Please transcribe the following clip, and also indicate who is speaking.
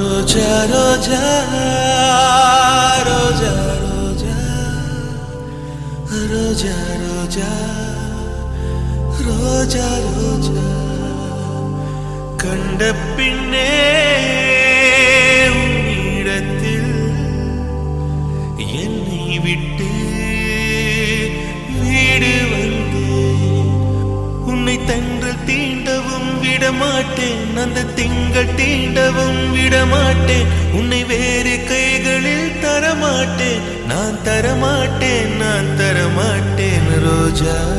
Speaker 1: রোজা রোজা রোজা রোজা রোজা রোজা ரோஜா ரோஜா கண்ட பின்னே இடத்தில் என்னை விட்டு வீடு வந்து உன்னை தங்கள் தீண்டவும் விடமாட்டேன். அந்த திங்கள் தீண்டவும் விடமாட்டேன். உன்னை வேறு கைகளில் தரமாட்டேன். நான் தரமாட்டேன் நான் தரமாட்டேன் ரோஜா.